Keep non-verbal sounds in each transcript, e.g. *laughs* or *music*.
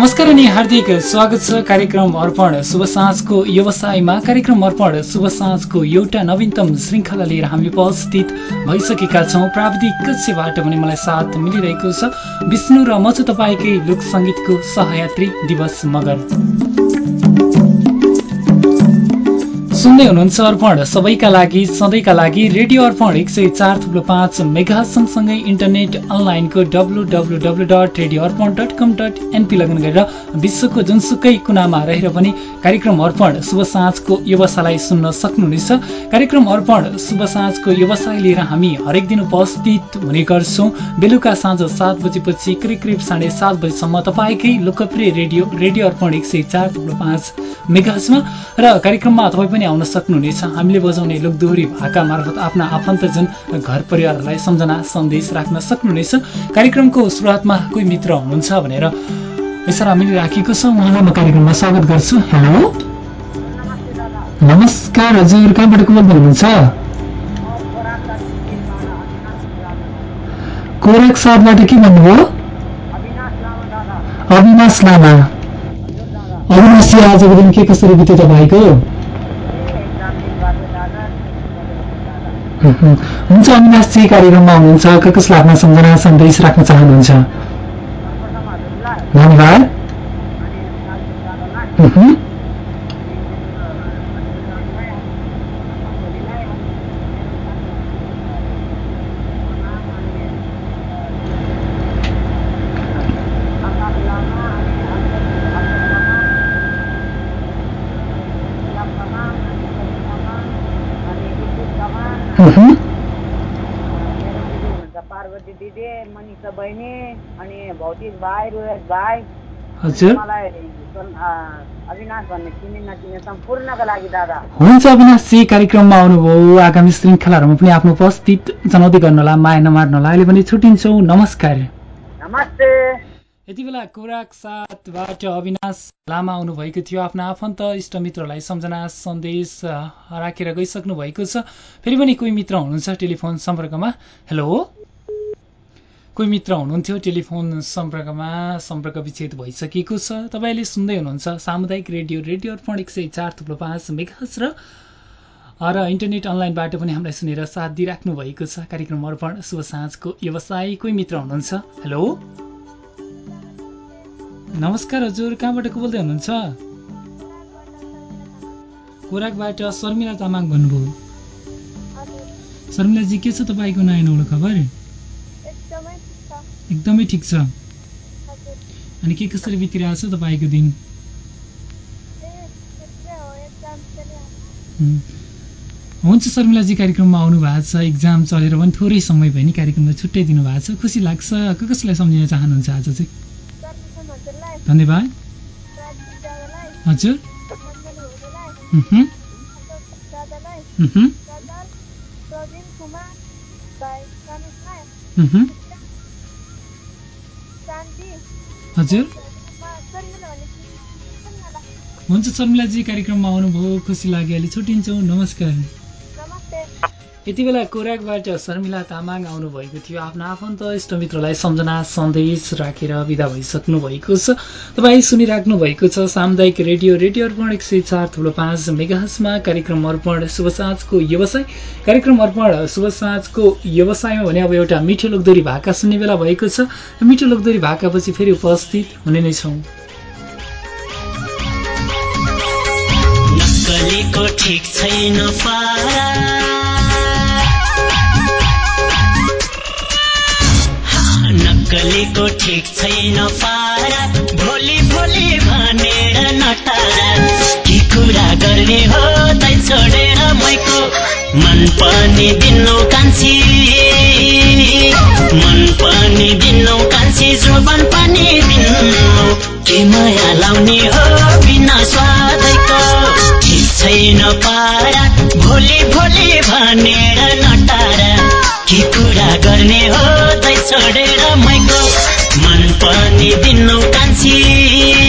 नमस्कार अनि हार्दिक स्वागत छ कार्यक्रम अर्पण शुभ साँझको व्यवसायमा। कार्यक्रम अर्पण शुभ साँझको एउटा नवीनतम श्रृङ्खला लिएर हामी उपस्थित भइसकेका छौँ। प्राविधिक कक्षबाट पनि मलाई साथ मिलिरहेको छ। विष्णु र म चाहिँ तपाईँकै लोक सङ्गीतको सहयात्री दिवस मगर। सुन्दै हुनुहुन्छ अर्पण। सबैका लागि सधैँका लागि रेडियो अर्पण एक सय चार थुप्रो पाँच मेगा सँगसँगै इन्टरनेट अनलाइनको W W W dot radio Arpan dot com dot NP login गरेर विश्वको जुनसुकै कुनामा रहेर पनि कार्यक्रम अर्पण शुभ साँझको व्यवसायलाई सुन्न सक्नुहुनेछ। कार्यक्रम अर्पण शुभ साँझको व्यवसाय लिएर हामी हरेक दिन उपस्थित हुने गर्छौँ। बेलुका साँझ सात बजेपछि करिब करिब साढे सात बजीसम्म तपाईँकै लोकप्रिय रेडियो रेडियो अर्पण एक सय चार थुप्रो पाँच मेगाजमा र कार्यक्रममा तपाईँ पनि आउन सक्नुहुनेछ। हामीले बजाउने लोकदोहोरी भाका मार्फत आफ्ना आफन्तजन घर परिवारहरूलाई सम्झना सन्देश राख्न सक्नुहुनेछ। कार्यक्रमको सुरुवातमा कोही मित्र हुनुहुन्छ भनेर यसरी हामीले राखेको छ। उहाँलाई म कार्यक्रममा स्वागत गर्छु। हेलो। नमस्कार हजुर कहाँबाट को बोल्दै हुनुहुन्छ? कोरक साथबाट के भन्नुभयो? अविनाश लामा। अविनाश आजको दिन के कसरी बित्यो तपाईँको *laughs* हुन्छ अविनाशजी कार्यक्रममा हुनुहुन्छ कसलाई आफ्ना सम्झना सन्देश राख्न चाहनुहुन्छ। धन्यवाद पार्वती दिदी मनिषा बहिनी अनि भौतिक भाइ रोहित भाइ हजुर मलाई अविनाश भन्ने चिने नचिने सम्पूर्णको लागि दादा। हुन्छ अविनाशजी कार्यक्रममा आउनुभयो। आगामी श्रृङ्खलाहरूमा पनि आफ्नो उपस्थित जनाउँदै गर्नुहोला माया नमार्नुहोला अहिले पनि छुट्टिन्छौँ नमस्कार। नमस्ते। यति बेला कोराक साथबाट अविनाश लामा आउनुभएको थियो। आफ्ना आफन्त इष्टमित्रहरूलाई सम्झना सन्देश राखेर गइसक्नु भएको छ। फेरि पनि कोही मित्र हुनुहुन्छ टेलिफोन सम्पर्कमा। हेलो। कोही मित्र हुनुहुन्थ्यो टेलिफोन सम्पर्कमा सम्पर्क विच्छेद भइसकेको छ। तपाईँले सुन्दै हुनुहुन्छ सामुदायिक रेडियो रेडियो अर्पण एक सय चार थुप्रो पाँच मेघास र र इन्टरनेट अनलाइनबाट पनि हामीलाई सुनेर साथ दिइराख्नु भएको छ। कार्यक्रम अर्पण शुभ साँझको व्यवसाय। कोही मित्र हुनुहुन्छ? हेलो? नमस्कार हजुर कहाँबाट को बोल्दै हुनुहुन्छ? कोराकबाट शर्मिला तामाङ भन्नुभयो। शर्मिलाजी के छ तपाईँको नयाँ नौलो खबर? एकदमै ठिक छ। अनि के कसरी बितिरहेको छ तपाईँको दिन? हुन्छ शर्मिलाजी कार्यक्रममा आउनु भएको छ। इक्जाम चलेर पनि थोरै समय भयो नि कार्यक्रममा छुट्टै दिनु भएको छ। खुसी लाग्छ। को कसलाई सम्झिन चाहनुहुन्छ आज चाहिँ? धन्यवाद। हजुर। हजुर? हुन्छ शर्मिलाजी कार्यक्रममा आउनुभयो खुसी लाग्यो अहिले छुट्टिन्छौँ। नमस्कार। यति बेला कोराकबाट शर्मिला तामाङ आउनुभएको थियो। आफ्नो आफन्त इष्टमित्रलाई सम्झना सन्देश राखेर विदा भइसक्नु भएको छ। तपाईँ सुनिराख्नु भएको छ सामुदायिक रेडियो रेडियो अर्पण एक सय चार थुप्रो पाँच मेगाहसमा कार्यक्रम अर्पण शुभ साँझको व्यवसाय। कार्यक्रम अर्पण शुभ साँझको व्यवसायमा भने अब एउटा मिठो लोकदोरी भाका सुन्ने बेला भएको छ। मिठो लोकदोरी भाकापछि फेरि उपस्थित हुने नै छौँ। ठिक छैन पारा। नक्कलीको ठिक छैन पारा। भोलि भोलि भनेर नटारा। के कुरा गर्ने हो तै छोडेर मैको। मन पनि दिनु कान्छी। मन पनि दिनु कान्छी जोबन पनि दिनु के माया लाउने हो बिना स्वादैको। ठिक छैन पारा। भोलि भोलि भनेर नटारा। के कुरा गर्ने हो तै छोडेर मैको मन पनि दिनु कान्छी।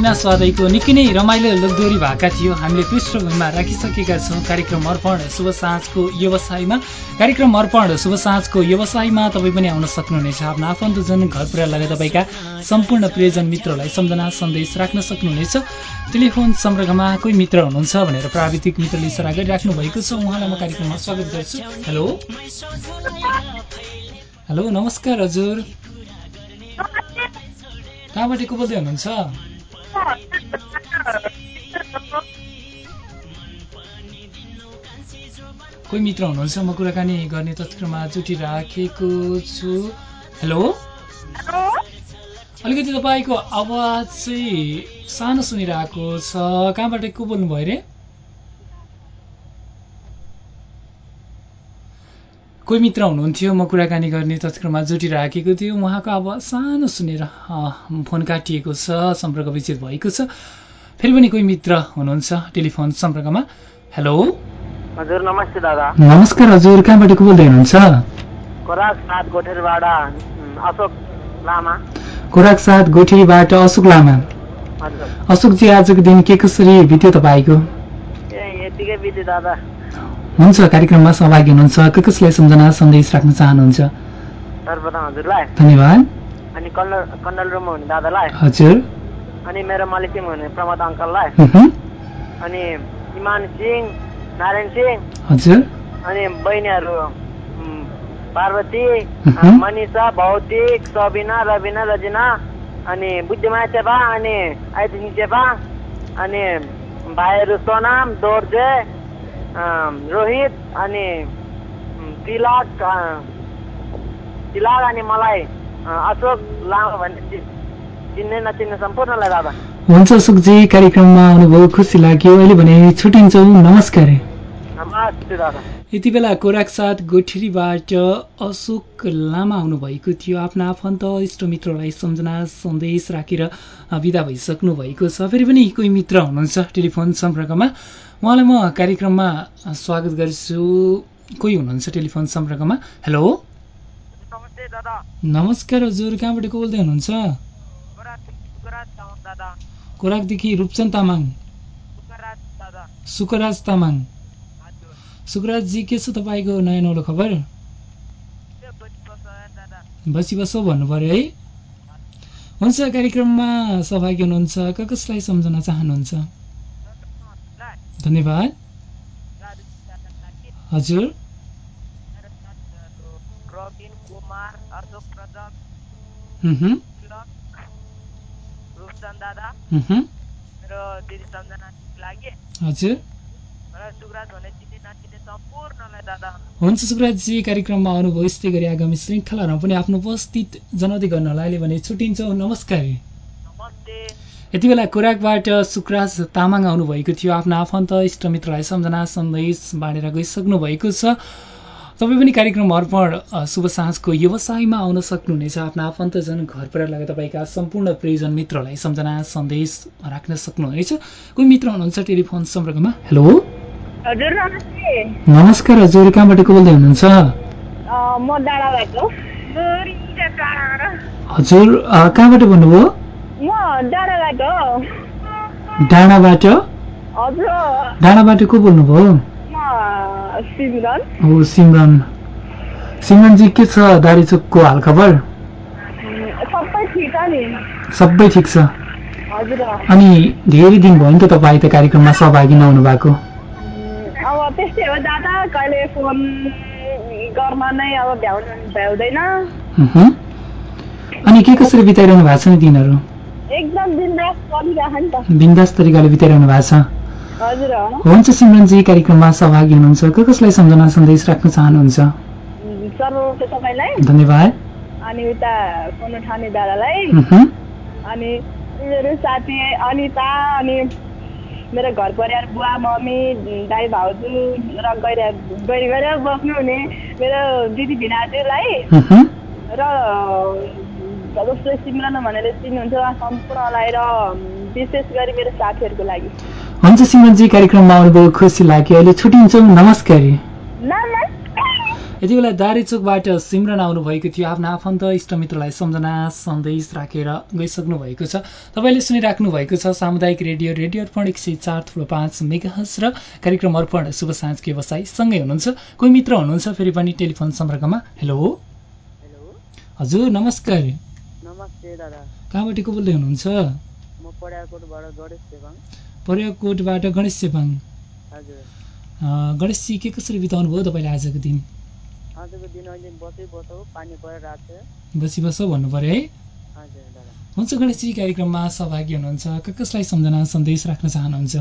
बिना स्वादैको निकै नै रमाइलो लोकदोरी भएका थियो। हामीले पृष्ठभूमिमा राखिसकेका छौँ। कार्यक्रम अर्पण शुभ साँझको व्यवसायमा। कार्यक्रम अर्पण शुभ साँझको व्यवसायमा तपाईँ पनि आउन सक्नुहुनेछ। आफ्नो आफन्तजन घर पुरा लगाए तपाईँका सम्पूर्ण प्रियजन मित्रलाई सम्झना सन्देश राख्न सक्नुहुनेछ। टेलिफोन सम्पर्कमा कोही मित्र हुनुहुन्छ भनेर प्राविधिक मित्रले इसारा गरिराख्नु भएको छ। उहाँलाई म कार्यक्रममा स्वागत गर्छु। हेलो। हेलो नमस्कार हजुर। कहाँबाट को बोल्दै हुनुहुन्छ? कोही मित्र हुनुहुन्छ? म कुराकानी गर्ने तत्कालमा जुटिराखेको छु। हेलो? अलिकति तपाईँको आवाज चाहिँ सानो सुनिरहेको छ। कहाँबाट को बोल्नुभयो अरे कोही मित्र हुनुहुन्थ्यो म कुराकानी गर्ने तत्कालमा जुटिराखेको थियो। उहाँको आवाज सानो सुनेर फोन काटिएको छ सम्पर्क विच्छेद भएको छ। फेरि पनि कोही मित्र हुनुहुन्छ टेलिफोन सम्पर्कमा? हेलो हजुर नमस्ते दादा। नमस्कार हजुर कहाँबाट को बोल्दै हुनुहुन्छ? खोराक साथ गोठेरीबाट अशोक लामा। अशोकजी आजको दिन के कसरी बित्यो तपाईँको? हुन्छ कार्यक्रममा सहभागी हुनुहुन्छ। के कसलाई सम्झना सन्देश राख्न चाहनुहुन्छ? सर्वप्रथम हजुरलाई। धन्यवाद। अनि कन्डल कन्डल रुममा हुने दादालाई। हजुर। अनि मेरो मलेसियामा हुने प्रमोद अङ्कललाई। अनि इमान सिंह नारायण सिंह। हजुर। अनि बहिनीहरू पार्वती। मनिषा भौतिक सबिना रबिना रजिना। अनि बुद्धिमाया चेपा अनि आइदिङ चेपा अनि भाइहरू सोनाम दोर्जे। रोहित अनि तिलक तिलक अनि मलाई अशोक लामा भन्ने चिन्ने नचिन्ने सम्पूर्णलाई दादा। हुन्छ अशोकजी कार्यक्रममा आउनुभयो खुसी लाग्यो। अहिले भने छुट्टिन्छौँ। नमस्कार। यति बेला कोराक साथ गोठेरीबाट अशोक लामा आउनुभएको थियो। आफ्ना आफन्त इष्टमित्रलाई सम्झना सन्देश राखेर विदा भइसक्नु भएको छ। फेरि पनि कोही मित्र हुनुहुन्छ टेलिफोन सम्पर्कमा। उहाँलाई म कार्यक्रममा स्वागत गर्छु। कोही हुनुहुन्छ टेलिफोन सम्पर्कमा? हेलो? नमस्कार हजुर कहाँबाट को बोल्दै हुनुहुन्छ? कोराकदेखि रूपचन्द तामाङ। सुकराज तामाङ। सुकराजजी के छ तपाईँको नयाँ नौलो खबर? बसी बसो भन्नु पर्यो है। हुन्छ कार्यक्रममा सहभागी हुनुहुन्छ। क कसलाई सम्झन चाहनुहुन्छ? धन्यवाद। हजुर। हजुर। हुन्छ सुकराजजी कार्यक्रममा आउनुभयो यस्तै गरी आगामी श्रृङ्खलाहरूमा पनि आफ्नो उपस्थित जनाउँदै गर्नलाई अहिले भने छुट्टिन्छौँ। नमस्कार। यति बेला खोराकबाट सुकराज तामाङ आउनुभएको थियो। आफ्ना आफन्त इष्टमित्रलाई सम्झना सन्देश बाँडेर गइसक्नु भएको छ। तपाईँ पनि कार्यक्रम अर्पण शुभ साँझको व्यवसायमा आउन सक्नुहुनेछ। आफ्ना आफन्तजन घर परिवार लगायत तपाईँका सम्पूर्ण प्रियजन मित्रलाई सम्झना सन्देश राख्न सक्नुहुनेछ। कोही मित्र हुनुहुन्छ टेलिफोन सम्पर्कमा? हेलो। हजुर नमस्ते। नमस्कार हजुर कहाँबाट को बोल्दै हुनुहुन्छ? म डाँडाबाट हजुर कहाँबाट भन्नुभयो म डाँडाबाट डाँडाबाट? हजुर। डाँडाबाट को बोल्नुभयो? सिमरन। हो सिमरन। सिमरनजी के छ दारी चोकको हालखबर? सबै ठिक छ नि। सबै ठिक छ। अनि धेरै दिन भयो नि त तपाईँ त कार्यक्रममा सहभागी नहुनु भएको त्यस्तै हो। दादा कहिले फोन गर्न नै अब भ्याउनु भ्याउँदैन। अनि के कसरी बिताइरहनु भएको छ नि दिनहरू? एकदम बिन्दास चलिरह नि त। बिन्दास तरिकाले बिताइरहनु भएको छ। हजुर हुन्छ सिमरनजी कार्यक्रममा सहभागी हुनुहुन्छ। के कसलाई सम्झना सन्देश राख्न चाहनुहुन्छ? धन्यवाद। अनि उता फोन उठाउने दादालाई। अनि मेरो साथी अनिता अनि मेरो घर परिवार बुवा मम्मी दाई भाउजू र गएर गएर गएर बस्नुहुने मेरो दिदी भिनाजुलाई। र जसले सिमरन भनेर चिन्नुहुन्छ सम्पूर्णलाई र विशेष गरी मेरो साथीहरूको लागि। हुन्छ सिमरनजी कार्यक्रममा आउनुभयो खुसी लाग्यो। अहिले छुट्टिन्छौँ नमस्कार। यति बेला दारेचोकबाट सिमरन आउनुभएको थियो। आफ्नो आफन्त इष्टमित्रलाई सम्झना सन्देश राखेर गइसक्नु भएको छ। तपाईँले सुनिराख्नु भएको छ सामुदायिक रेडियो रेडियो अर्पण एक सय चार थुप्रो पाँच मेगाहस र कार्यक्रम अर्पण शुभ साँझको व्यवसाय सँगै हुनुहुन्छ। कोही मित्र हुनुहुन्छ फेरि पनि टेलिफोन सम्पर्कमा। हेलो। हजुर नमस्कार। कहाँबाट को बोल्दै हुनुहुन्छ? पर्याकोटबाट गणेश चेपाङ गणेशजी के कसरी बिताउनु भयो तपाईँले आजको दिन? आजको दिन अहिले बसै बसौ पानी परिरहेको छ। बसी बस भन्नु पऱ्यो है। हजुर दादा। हुन्छ गणेशजी कार्यक्रममा सहभागी हुनुहुन्छ। कसलाई सम्झना सन्देश राख्न चाहनुहुन्छ?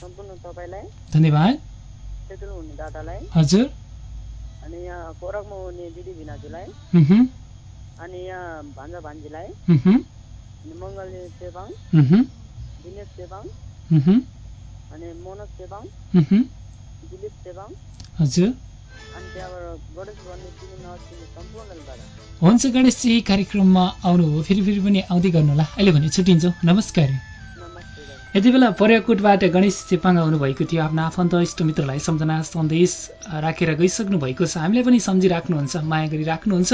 सम्पूर्ण तपाईँलाई। धन्यवाद। सेतुल हुने दादालाई। हजुर। अनि यहाँ कोरकमा हुने दिदी भिनाजुलाई। अनि यहाँ भान्जा भान्जीलाई। मह्म, अनि मङ्गलले सेवाङ मह्म, दिनेश मह्म, अनि मनोज मह्म। दिलीप सेवाङ हजुर। हुन्छ गणेशजी कार्यक्रममा आउनुभयो फेरि फेरि पनि आउँदै गर्नुहोला। अहिले भने छुट्टिन्छौँ। नमस्कार। यति बेला पर्याकोटबाट गणेश चेपाङ आउनुभएको थियो। आफ्नो आफन्त इष्टमित्रलाई सम्झना सन्देश राखेर गइसक्नु भएको छ। हामीलाई पनि सम्झिराख्नुहुन्छ माया गरिराख्नुहुन्छ।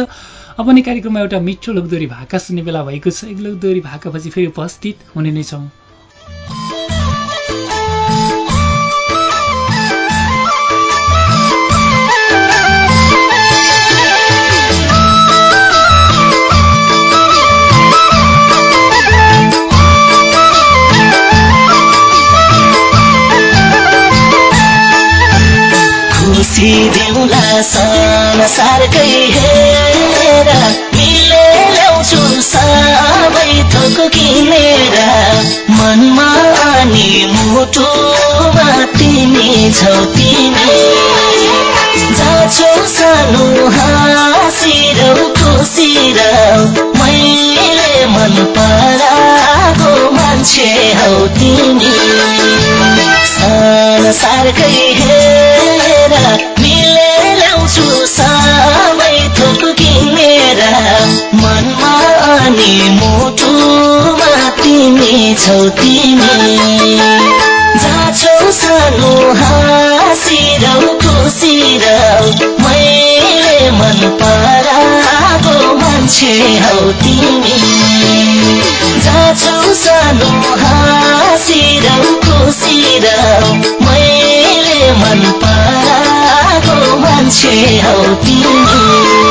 अब पनि कार्यक्रममा एउटा मिठो लोकदोरी भाका सुन्ने बेला भएको छ। एक लोकदोरी भाकापछि फेरि उपस्थित हुने नै छौँ। खुसी देउला संसारकै हेर मिले ल्याउँछु सबै थोक किनेर। मनमा अनि मुटुमा तिमी छौ तिमी। जान्छौ सानो हाँसिरौ खुसिरौ मैले मन पराएको मान्छे हौ तिमी। संसारकै हेर मुटुमा तिमी छौ तिमी। जान्छौ सानो हाँसिरौ खुसिरौ मैले मन पराएको मान्छे हौ तिमी। जान्छौ सानो हाँसिरौ खुसिरौ मैले मन पराएको मान्छे हौ तिमी।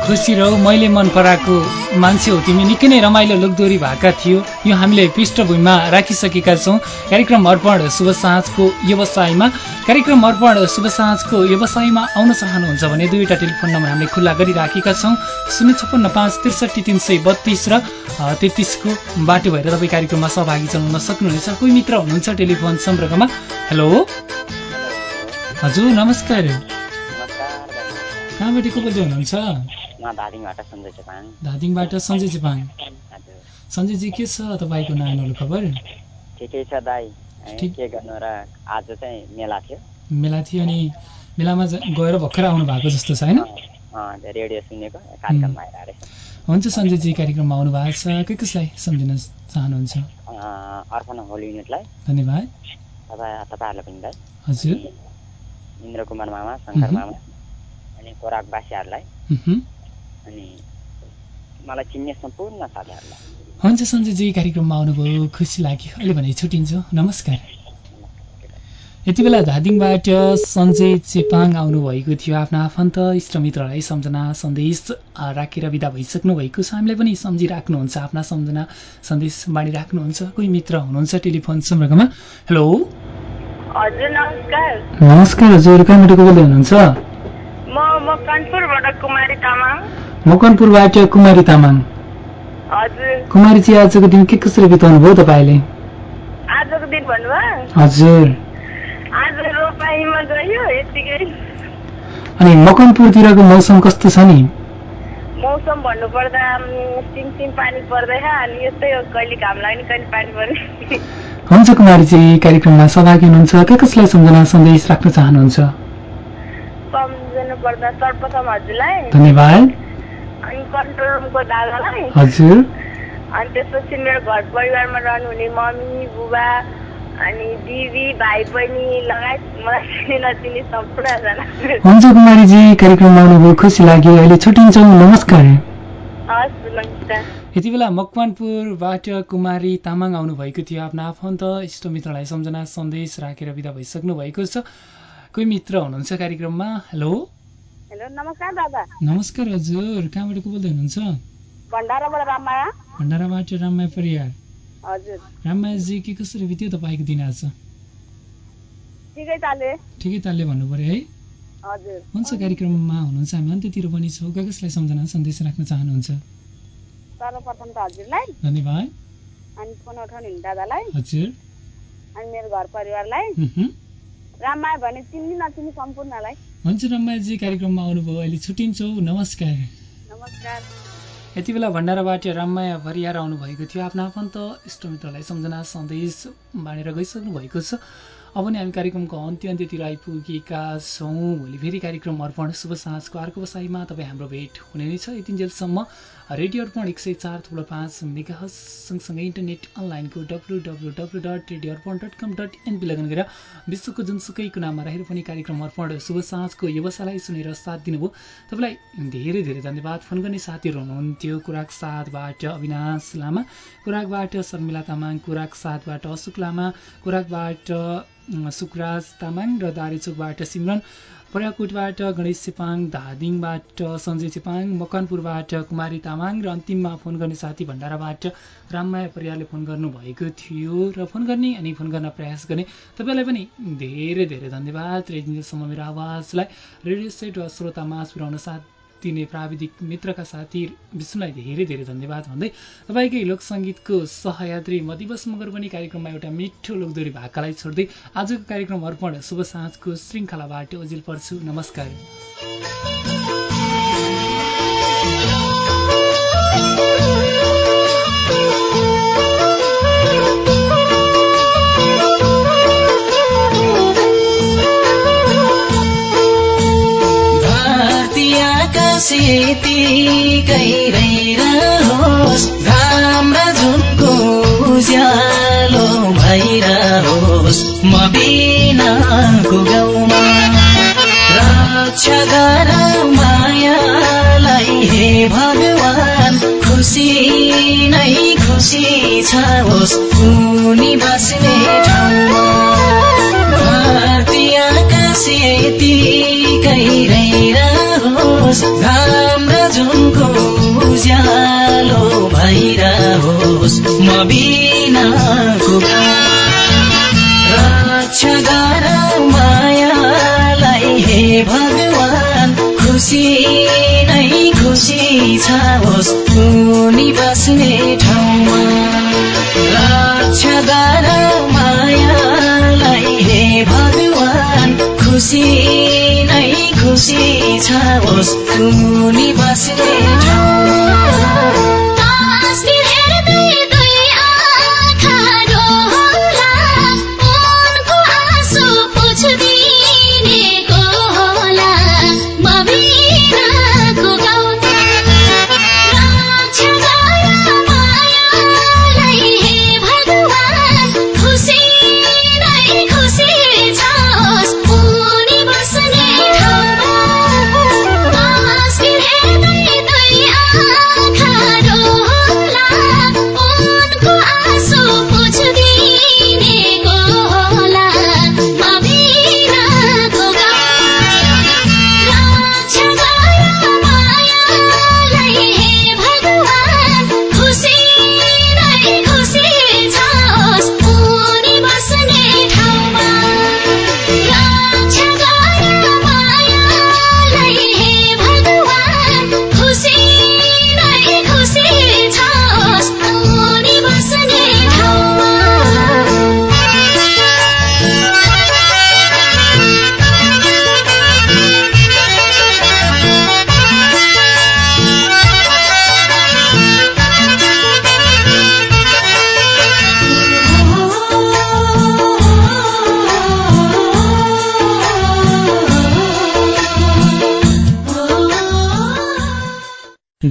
हाँसिरौ खुसिरौ मैले मन पराएको मान्छे हो। तिमी निकै नै रमाइलो लोकदोरी भाका थियो। यो हामीले पृष्ठभूमिमा राखिसकेका छौँ। कार्यक्रम अर्पण शुभ साँझको व्यवसायमा। कार्यक्रम अर्पण शुभ साँझको व्यवसायमा आउन चाहनुहुन्छ भने दुईवटा टेलिफोन नम्बर हामीले खुल्ला गरिराखेका छौँ। शून्य छप्पन्न पाँच त्रिसठी तिन सय बत्तिस र तेत्तिसको बाटो भएर तपाईँ कार्यक्रममा सहभागी जनाउन सक्नुहुनेछ। कोही मित्र हुनुहुन्छ टेलिफोन सम्पर्कमा? हेलो? हजुर नमस्कार। कहाँबाट को बोल्दै हुनुहुन्छ? धादिङबाट सञ्जय चेपाङ सञ्जयजी के छ तपाईँको नानीहरू खबर? ठिकै छ दाई। के गर्नु र आज चाहिँ मेला थियो। मेला थियो अनि मेलामा गएर भर्खर आउनु भएको जस्तो छ होइन? रेडियो सुनेको कार्यक्रम भएर रहेछ हुन्छ सञ्जयजी कार्यक्रममा आउनु भएको छ। के कसलाई सम्झिन चाहनुहुन्छ? अर्पण होल युनिटलाई। धन्यवाद। तपाईँ तपाईँहरूलाई पनि दाई। हजुर। इन्द्र कुमार मामा शङ्कर। मामा अनि कोराकवासीहरूलाई। अनि मलाई चिन्ने सम्पूर्ण साथीहरूलाई। हुन्छ सञ्जयजी कार्यक्रममा आउनुभयो खुसी लाग्यो। अहिले भने छुट्टिन्छु। नमस्कार। यति बेला धादिङबाट सञ्जय चेपाङ आउनुभएको थियो। आफ्ना आफन्त इष्टमित्रलाई सम्झना सन्देश राखेर विदा भइसक्नु भएको छ। हामीलाई पनि सम्झिराख्नुहुन्छ। आफ्ना सम्झना सन्देश बाँडिराख्नुहुन्छ कोही मित्र हुनुहुन्छ टेलिफोन सम्पर्कमा हेलो? हजुर नमस्कार। नमस्कार हजुर। कहाँबाट को बोल्दै हुनुहुन्छ? कुमारी तामाङ। मकनपुरबाट कुमारी तामाङ हजुर कुमारीजी आजको दिन के कसरी बिताउनु भयो तपाईँले? हजुर। अनि मकनपुरतिरको मौसम कस्तो छ नि? मौसम भन्नुपर्दा सिमसिम पानी पर्दैछ अनि यस्तै हो कहिले घाम लाग्ने कहिले पानी पर्ने। हुन्छ कुमारीजी कार्यक्रममा सहभागी हुनुहुन्छ। के कसलाई सम्झना सन्देश राख्न चाहनुहुन्छ? सम्झनु पर्दा सर्वप्रथम हजुरलाई। धन्यवाद। अनि कन्ट्रोल रुमको दादालाई हजुर अनि त्यसपछि मेरो घर परिवारमा रहनुहुने मम्मी बुबा अनि दिदी भाइ बहिनी लगायत मलाई चिने नचिने सम्पूर्णजना हुन्छ कुमारीजी कार्यक्रममा आउनुभयो खुसी लाग्यो। अहिले छुट्टिन्छौँ नमस्कार। हस् नमस्कार। यति बेला मकवानपुरबाट कुमारी तामाङ आउनुभएको थियो। आफ्ना आफन्त इष्टमित्रलाई सम्झना सन्देश राखेर विदा भइसक्नु भएको छ। कोही मित्र हुनुहुन्छ कार्यक्रममा? हेलो? हेलो नमस्कार दादा। नमस्कार हजुर कहाँबाट को बोल्दै हुनुहुन्छ? भण्डाराबाट रामाया भण्डाराबाट राममाया परियार हजुर। राममायाजी के कसरी बित्यो तपाईँको दिन आज? ठिकै चाले ठिकै तालले भन्नु पऱ्यो है। हजुर। हुन्छ कार्यक्रममा हुनुहुन्छ हामी अन्त्यतिर पनि छौँ। कसलाई सम्झना सन्देश राख्न चाहनुहुन्छ? सर्वप्रथम त हजुरलाई धन्यवाद। अनि फोन उठाउने हुने दादालाई। हजुर। अनि मेरो घर परिवारलाई। मह्म। रामाया भने चिन्ने नचिन्ने सम्पूर्णलाई। हुन्छ रम्माजी कार्यक्रममा आउनुभयो अहिले छुट्टिन्छौँ नमस्कार। नमस्कार। यति बेला भण्डाराबाट राममाया भरियार आउनुभएको थियो। आफ्ना आफन्त इष्टमित्रलाई सम्झना सन्देश बाँडेर गइसक्नु भएको छ। अब नै हामी कार्यक्रमको अन्त्य अन्त्यतिर आइपुगेका छौँ। भोलि फेरि कार्यक्रम अर्पण शुभ साँझको अर्को बसाइमा तपाईँ हाम्रो भेट हुने नै छ। यतिन्जेलसम्म रेडियो अर्पण एक सय चार थुप्रो पाँच मेगा सँगसँगै इन्टरनेट अनलाइनको W W W dot radio Arpan dot com dot NP login गरेर विश्वको जुनसुकै कुनामा रहेर पनि कार्यक्रम अर्पण शुभ साँझको व्यवसायलाई सुनेर साथ दिनुभयो। तपाईँलाई धेरै धेरै धन्यवाद। फोन गर्ने साथीहरू हुनुहुन्थ्यो कुराक साथबाट अविनाश लामा कुराकबाट शर्मिला तामाङ कुराक साथबाट अशोक लामा कुराकबाट सुकराज तामाङ र दारेचोकबाट सिमरन पर्याकोटबाट गणेश चेपाङ धादिङबाट सञ्जय चेपाङ मकनपुरबाट कुमारी तामाङ र अन्तिममा फोन गर्ने साथी भण्डाराबाट राममाया परियारले फोन गर्नुभएको थियो र फोन गर्ने अनि फोन गर्न प्रयास गर्ने। तपाईँलाई पनि धेरै धेरै धन्यवाद। र यतिन्जेलसम्म मेरो आवाजलाई रेडियो सेट वा श्रोतामा पुर्याउन साथ दिने प्राविधिक मित्रका साथी विष्णुलाई धेरै धेरै धन्यवाद भन्दै तपाईँकै लोकसङ्गीतको सहयात्री म दिवस मगर पनि कार्यक्रममा एउटा मिठो लोकदोरी भाकालाई छोड्दै आजको कार्यक्रम अर्पण शुभ साँझको श्रृङ्खलाबाट ओजिल पर्छु। नमस्कार। आकाश यतिकै रहोस् घाम र उज्यालो भइरहोस् म बिनाको गाउँमा। रक्षा गर मायालाई हे भगवान खुसी नै खुसी छ होस् उनी बस्ने ठाउँमा। आकाश यतिकै रहोस् घाम र जुनको उज्यालो भइरहोस् म बिनाको रक्षा मायालाई हे भगवान खुसी नै खुसी छ होस्। उनी बस्ने ठाउँमा रक्षा मायालाई हे भगवान खुसी खुसी छ होस् उनी बस्ने ठाउँमा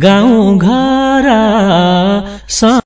गाउँ